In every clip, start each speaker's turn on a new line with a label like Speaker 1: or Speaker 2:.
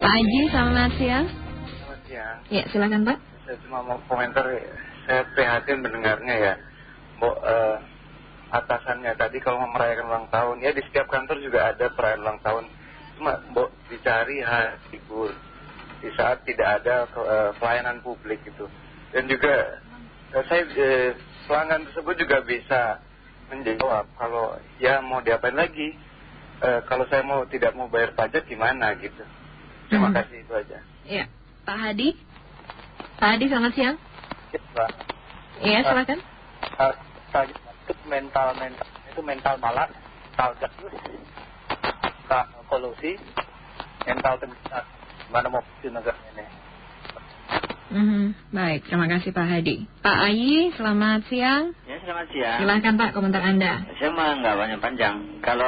Speaker 1: Pak Haji, selamat siang.
Speaker 2: Selamat siang.
Speaker 1: Ya, silakan Pak.
Speaker 2: Saya cuma mau komentar, saya prihatin mendengarnya ya. Bo, eh, atasannya tadi kalau mau merayakan ulang tahun, ya di setiap kantor juga ada perayaan ulang tahun. Cuma bo, dicari hari libur di saat tidak ada eh, pelayanan publik itu. Dan juga eh, saya eh, pelanggan tersebut juga bisa menjawab kalau ya mau diapain lagi. Eh, kalau saya mau tidak mau bayar pajak gimana gitu. Terima
Speaker 1: Hmm.
Speaker 2: kasih itu aja.
Speaker 1: Ya, Pak Hadi. Pak Hadi, selamat siang.
Speaker 3: Ya, Pak.
Speaker 1: Iya, silakan.
Speaker 3: Uh, saya itu mental mental itu mental malas, mental jatuh, mental kolusi, mental tenggelam. Mana mau di negara ini?
Speaker 1: Mhm, Baik, terima kasih Pak Hadi. Pak Ayi, selamat siang.
Speaker 4: Ya selamat siang.
Speaker 1: Silakan Pak komentar Anda.
Speaker 4: Saya mah nggak banyak panjang. Kalau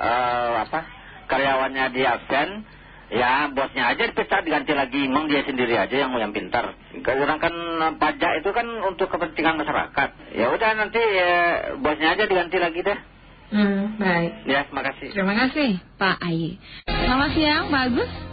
Speaker 4: eh, apa karyawannya di absen, ya bosnya aja dipecat diganti lagi. Emang dia sendiri aja yang yang pintar. Karena kan eh, pajak itu kan untuk kepentingan masyarakat. Ya udah nanti eh, bosnya aja diganti lagi deh.
Speaker 1: Hmm, baik.
Speaker 4: Ya terima kasih.
Speaker 1: Terima kasih Pak Ayi. Selamat siang, Pak Agus.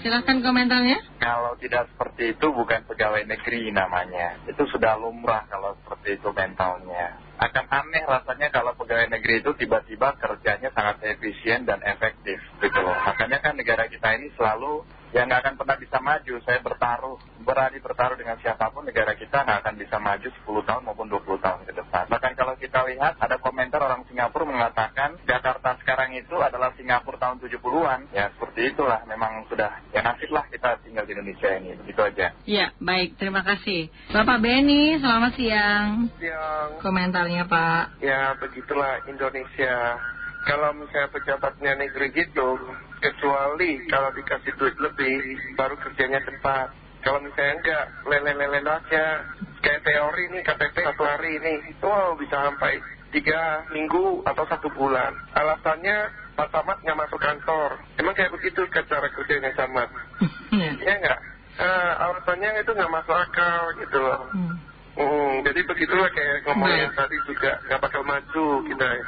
Speaker 1: Silakan komentarnya.
Speaker 2: Kalau tidak seperti itu bukan pegawai negeri namanya. Itu sudah lumrah kalau seperti itu mentalnya. Akan aneh rasanya kalau pegawai negeri itu tiba-tiba kerjanya sangat efisien dan efektif. Gitu loh. Makanya kan negara kita ini selalu ya nggak akan pernah bisa maju. Saya bertaruh, berani bertaruh dengan siapa pun negara kita nggak akan bisa maju 10 tahun maupun 20 tahun ke depan. Kalau kita lihat ada komentar orang Singapura mengatakan Jakarta sekarang itu adalah Singapura tahun 70-an. Ya seperti itulah memang sudah ya nasib lah kita tinggal di Indonesia ini. Begitu aja.
Speaker 1: Ya, baik. Terima kasih. Bapak Beni, selamat siang.
Speaker 5: yang
Speaker 1: Komentarnya Pak.
Speaker 5: ya begitulah Indonesia kalau misalnya pejabatnya negeri gitu kecuali kalau dikasih duit lebih baru kerjanya cepat kalau misalnya enggak lele-lele aja kayak teori nih KTP satu hari ini wow bisa sampai tiga minggu atau satu bulan alasannya Pak Samad nggak masuk kantor emang kayak begitu ke cara kerjanya Samad
Speaker 1: Ya.
Speaker 5: ya enggak Eh, alasannya itu nggak masuk akal gitu loh
Speaker 1: Hmm.
Speaker 5: Hmm, jadi begitulah kayak ngomongnya
Speaker 1: Baik.
Speaker 5: tadi juga nggak bakal maju kita ya.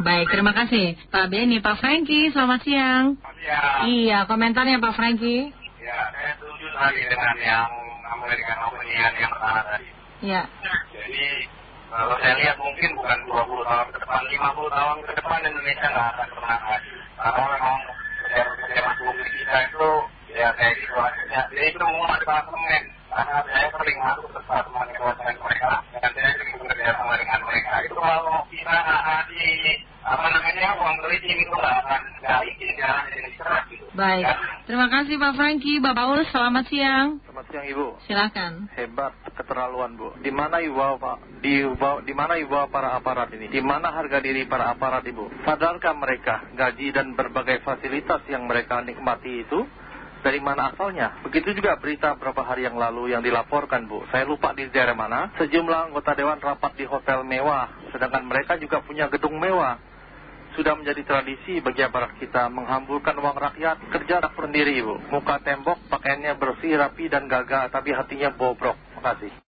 Speaker 1: Baik, terima kasih. Pak Beni, Pak Franky, selamat siang.
Speaker 2: Ya,
Speaker 1: Iya, komentarnya Pak Franky.
Speaker 2: ya saya tadi dengan yang Amerika Opinion yang pertama tadi.
Speaker 1: Ya.
Speaker 2: Jadi kalau saya lihat mungkin bukan 20 tahun ke depan, 50 tahun ke depan Indonesia nggak akan pernah maju. Karena memang pejabat publik kita itu ya kayak gitu aja. Jadi itu semua di parlemen. Karena saya sering masuk ke departemen kewajiban mereka dan saya sering bekerja sama dengan mereka. Itu kalau kita nggak ngasih apa namanya uang kredit itu nggak akan nggak izin jalan jadi cerah gitu.
Speaker 1: Baik. Terima kasih Pak Franky. Bapak Paulus, selamat siang.
Speaker 3: Selamat siang Ibu.
Speaker 1: Silakan.
Speaker 3: Hebat keterlaluan Bu. Di mana ibu Pak? Di di mana ibu para aparat ini? Di mana harga diri para aparat Ibu? Sadarkah mereka gaji dan berbagai fasilitas yang mereka nikmati itu dari mana asalnya? Begitu juga berita beberapa hari yang lalu yang dilaporkan Bu. Saya lupa di daerah mana. Sejumlah anggota dewan rapat di hotel mewah, sedangkan mereka juga punya gedung mewah. Sudah menjadi tradisi bagi aparat kita menghamburkan uang rakyat kerja tak sendiri Ibu. Muka tembok pakaiannya bersih, rapi dan gagah, tapi hatinya bobrok. Terima kasih.